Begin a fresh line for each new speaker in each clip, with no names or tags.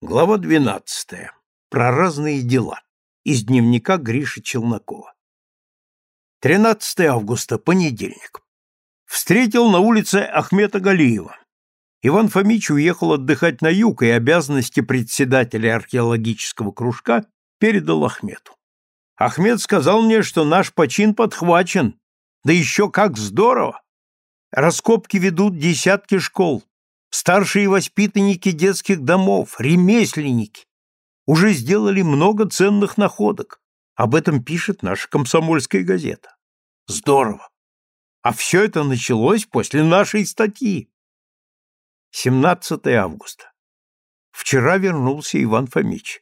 Глава 12. Про разные дела. Из дневника Гриши Челнокова. 13 августа, понедельник. Встретил на улице Ахмета Галиева. Иван Фомич уехал отдыхать на юг, и обязанности председателя археологического кружка передал Ахмету. Ахмед сказал мне, что наш почин подхвачен. Да еще как здорово! Раскопки ведут десятки школ, старшие воспитанники детских домов, ремесленники. Уже сделали много ценных находок. Об этом пишет наша комсомольская газета. Здорово. А все это началось после нашей статьи. 17 августа. Вчера вернулся Иван Фомич.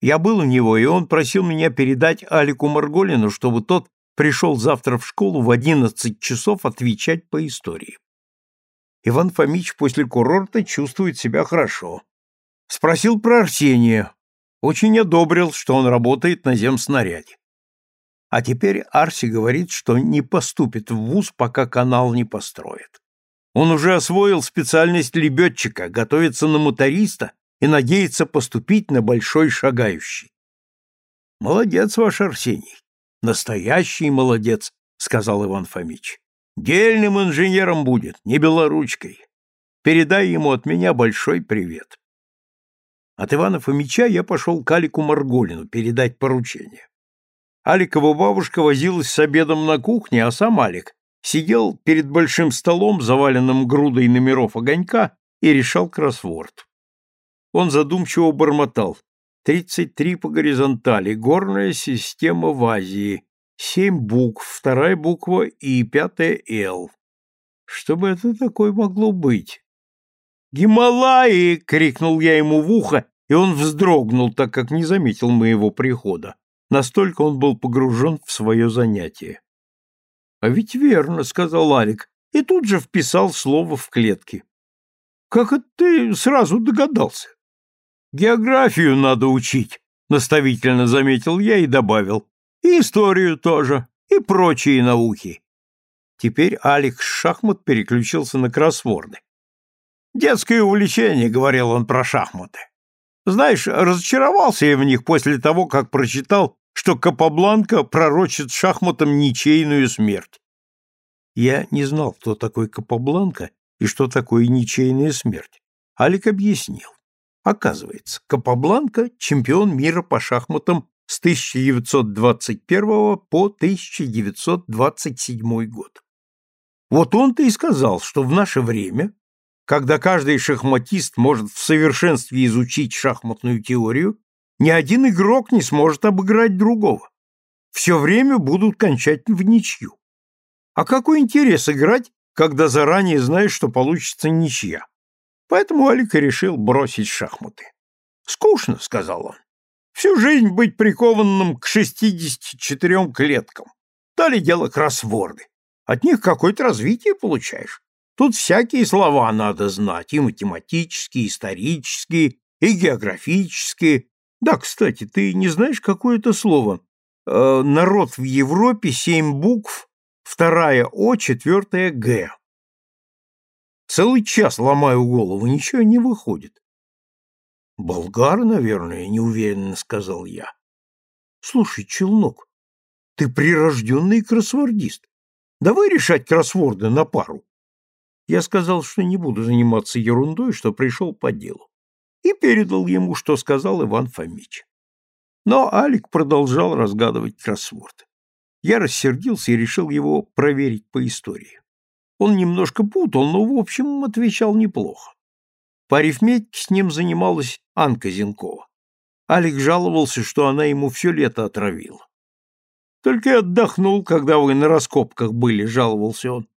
Я был у него, и он просил меня передать Алику Марголину, чтобы тот пришел завтра в школу в 11 часов отвечать по истории. Иван Фомич после курорта чувствует себя хорошо. Спросил про Арсения. Очень одобрил, что он работает на земснаряде. А теперь Арси говорит, что не поступит в вуз, пока канал не построит. Он уже освоил специальность лебедчика, готовится на моториста и надеется поступить на большой шагающий. Молодец ваш Арсений. Настоящий молодец, сказал Иван Фомич. Дельным инженером будет, не белоручкой. Передай ему от меня большой привет. От Ивана Фомича я пошел к Алику Марголину передать поручение. Аликова бабушка возилась с обедом на кухне, а сам Алик сидел перед большим столом, заваленным грудой номеров огонька, и решал кроссворд. Он задумчиво бормотал. «Тридцать три по горизонтали, горная система в Азии, Семь букв, вторая буква И, пятая Л. Что бы это такое могло быть? «Гималаи!» — крикнул я ему в ухо, и он вздрогнул, так как не заметил моего прихода. Настолько он был погружен в свое занятие. «А ведь верно», — сказал Алик, и тут же вписал слово в клетки. «Как это ты сразу догадался?» «Географию надо учить», — наставительно заметил я и добавил. И историю тоже, и прочие науки. Теперь Алекс шахмат переключился на кроссворды. «Детское увлечение», — говорил он про шахматы. «Знаешь, разочаровался я в них после того, как прочитал, что Капабланка пророчит шахматам ничейную смерть». Я не знал, кто такой Капабланка и что такое ничейная смерть. Алик объяснил. Оказывается, Капабланка — чемпион мира по шахматам с 1921 по 1927 год. Вот он-то и сказал, что в наше время, когда каждый шахматист может в совершенстве изучить шахматную теорию, ни один игрок не сможет обыграть другого. Все время будут кончать в ничью. А какой интерес играть, когда заранее знаешь, что получится ничья? Поэтому Алик решил бросить шахматы. «Скучно», — сказал он. Всю жизнь быть прикованным к 64 клеткам. То дело кроссворды. От них какое-то развитие получаешь. Тут всякие слова надо знать, и математические, и исторические, и географические. Да, кстати, ты не знаешь, какое это слово? Э, народ в Европе, семь букв, вторая О, четвертая Г. Целый час ломаю голову, ничего не выходит. Болгар, наверное, неуверенно сказал я. Слушай, Челнок, ты прирожденный кроссвордист. Давай решать кроссворды на пару. Я сказал, что не буду заниматься ерундой, что пришел по делу. И передал ему, что сказал Иван Фомич. Но Алик продолжал разгадывать кроссворд. Я рассердился и решил его проверить по истории. Он немножко путал, но, в общем, отвечал неплохо. По арифметике с ним занималась Анка Зенкова. Алик жаловался, что она ему все лето отравила. «Только и отдохнул, когда вы на раскопках были», — жаловался он.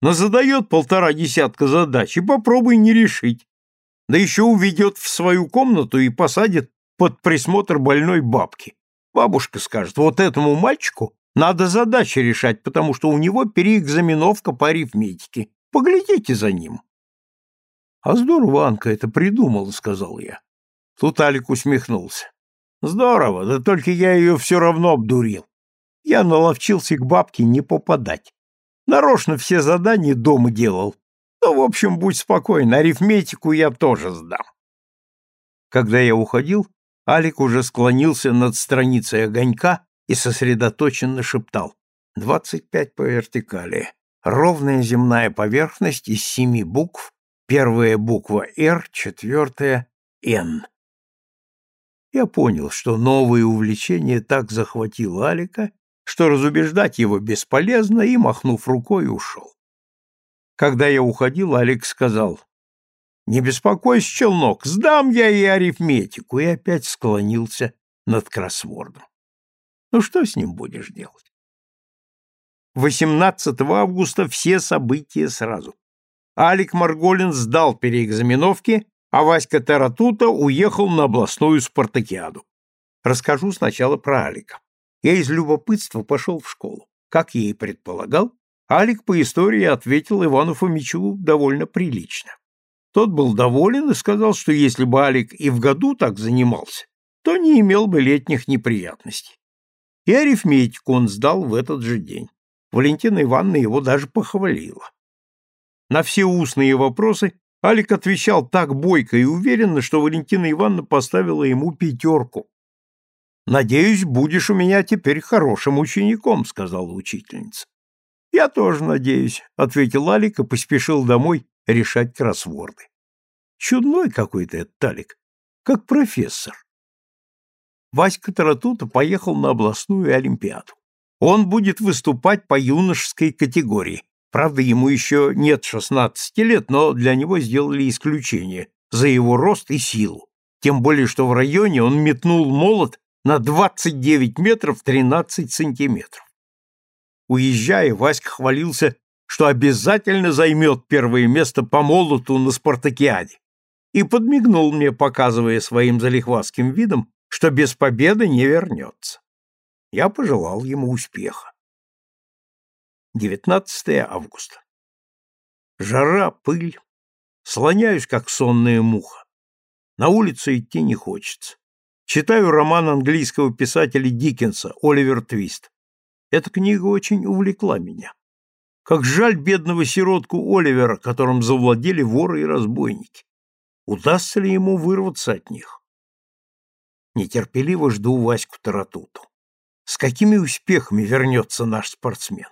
«Но задает полтора десятка задач, и попробуй не решить. Да еще уведет в свою комнату и посадит под присмотр больной бабки. Бабушка скажет, вот этому мальчику надо задачи решать, потому что у него переэкзаменовка по арифметике. Поглядите за ним. А здорово Анка это придумала, сказал я. Тут Алик усмехнулся. Здорово, да только я ее все равно обдурил. Я наловчился к бабке не попадать. Нарочно все задания дома делал. Ну, в общем, будь спокоен, арифметику я тоже сдам. Когда я уходил, Алик уже склонился над страницей огонька и сосредоточенно шептал. «Двадцать пять по вертикали. Ровная земная поверхность из семи букв. Первая буква «Р», четвертая «Н». Я понял, что новое увлечение так захватило Алика, что разубеждать его бесполезно, и, махнув рукой, ушел. Когда я уходил, Алекс сказал, «Не беспокойся, челнок, сдам я и арифметику», и опять склонился над кроссвордом. Ну что с ним будешь делать? 18 августа все события сразу. Алик Марголин сдал переэкзаменовки, а Васька Таратута уехал на областную спартакиаду. Расскажу сначала про Алика. Я из любопытства пошел в школу. Как я и предполагал, Алик по истории ответил Ивану Фомичу довольно прилично. Тот был доволен и сказал, что если бы Алик и в году так занимался, то не имел бы летних неприятностей. И арифметику он сдал в этот же день. Валентина Ивановна его даже похвалила. На все устные вопросы Алик отвечал так бойко и уверенно, что Валентина Ивановна поставила ему пятерку. «Надеюсь, будешь у меня теперь хорошим учеником», — сказала учительница. «Я тоже надеюсь», — ответил Алик и поспешил домой решать кроссворды. Чудной какой-то этот Алик, как профессор. Васька Таратута поехал на областную олимпиаду. Он будет выступать по юношеской категории. Правда, ему еще нет 16 лет, но для него сделали исключение за его рост и силу. Тем более, что в районе он метнул молот на 29 метров 13 сантиметров. Уезжая, Васька хвалился, что обязательно займет первое место по молоту на спартакиаде, и подмигнул мне, показывая своим залихвастским видом, что без победы не вернется. Я пожелал ему успеха. 19 августа. Жара, пыль. Слоняюсь, как сонная муха. На улицу идти не хочется. Читаю роман английского писателя Диккенса «Оливер Твист». Эта книга очень увлекла меня. Как жаль бедного сиротку Оливера, которым завладели воры и разбойники. Удастся ли ему вырваться от них? Нетерпеливо жду Ваську Таратуту. С какими успехами вернется наш спортсмен?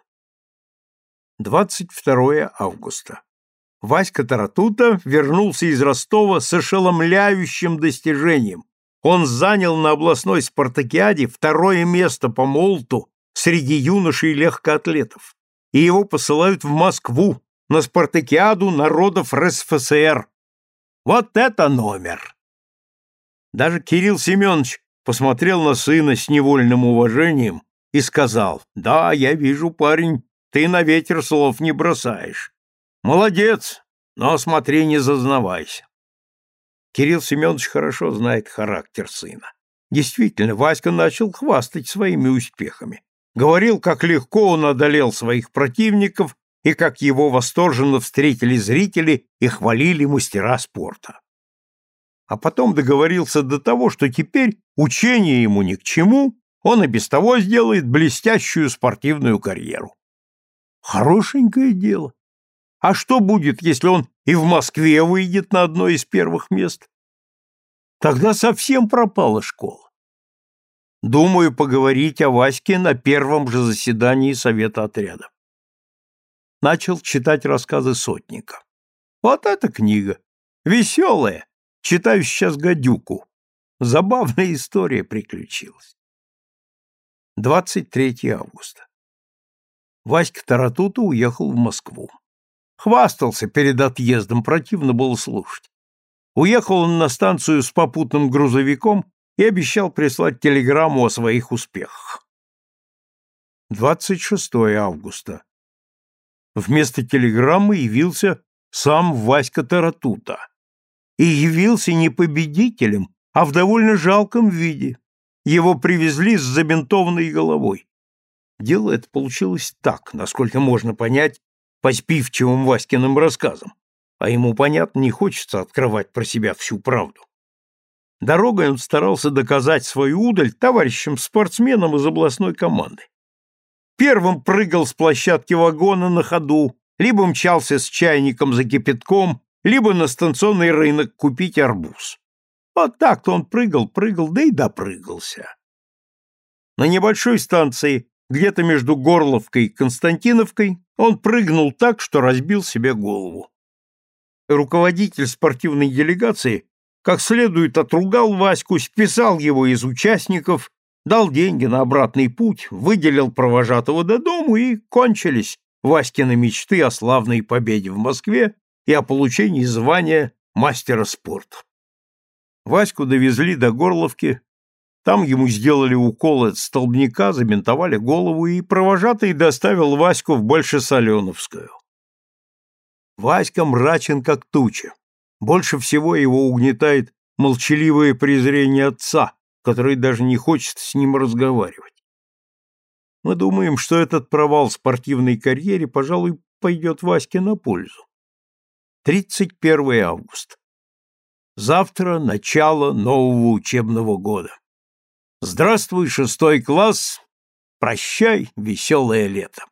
22 августа. Васька Таратута вернулся из Ростова с ошеломляющим достижением. Он занял на областной спартакиаде второе место по молоту среди юношей легкоатлетов, и его посылают в Москву на спартакиаду народов РСФСР. Вот это номер! Даже Кирилл Семенович посмотрел на сына с невольным уважением и сказал, «Да, я вижу, парень, ты на ветер слов не бросаешь. Молодец, но смотри, не зазнавайся». Кирилл Семенович хорошо знает характер сына. Действительно, Васька начал хвастать своими успехами говорил, как легко он одолел своих противников и как его восторженно встретили зрители и хвалили мастера спорта. А потом договорился до того, что теперь учение ему ни к чему, он и без того сделает блестящую спортивную карьеру. Хорошенькое дело. А что будет, если он и в Москве выйдет на одно из первых мест? Тогда совсем пропала школа. Думаю поговорить о Ваське на первом же заседании совета отряда. Начал читать рассказы Сотника. Вот эта книга. Веселая. Читаю сейчас «Гадюку». Забавная история приключилась. 23 августа. Васька Таратута уехал в Москву. Хвастался перед отъездом, противно было слушать. Уехал он на станцию с попутным грузовиком и обещал прислать телеграмму о своих успехах. 26 августа. Вместо телеграммы явился сам Васька Таратута. И явился не победителем, а в довольно жалком виде. Его привезли с забинтованной головой. Дело это получилось так, насколько можно понять по спивчивым Васькиным рассказам, а ему, понятно, не хочется открывать про себя всю правду. Дорогой он старался доказать свою удаль товарищам-спортсменам из областной команды. Первым прыгал с площадки вагона на ходу, либо мчался с чайником за кипятком, либо на станционный рынок купить арбуз. Вот так-то он прыгал, прыгал, да и допрыгался. На небольшой станции, где-то между Горловкой и Константиновкой, он прыгнул так, что разбил себе голову. Руководитель спортивной делегации как следует отругал Ваську, списал его из участников, дал деньги на обратный путь, выделил провожатого до дому и кончились Васькины мечты о славной победе в Москве и о получении звания мастера спорта. Ваську довезли до Горловки, там ему сделали укол от столбняка, забинтовали голову, и провожатый доставил Ваську в Большесоленовскую. Васька мрачен, как туча. Больше всего его угнетает молчаливое презрение отца, который даже не хочет с ним разговаривать. Мы думаем, что этот провал спортивной карьере, пожалуй, пойдет Ваське на пользу. 31 августа. Завтра начало нового учебного года. Здравствуй, шестой класс. Прощай, веселое лето.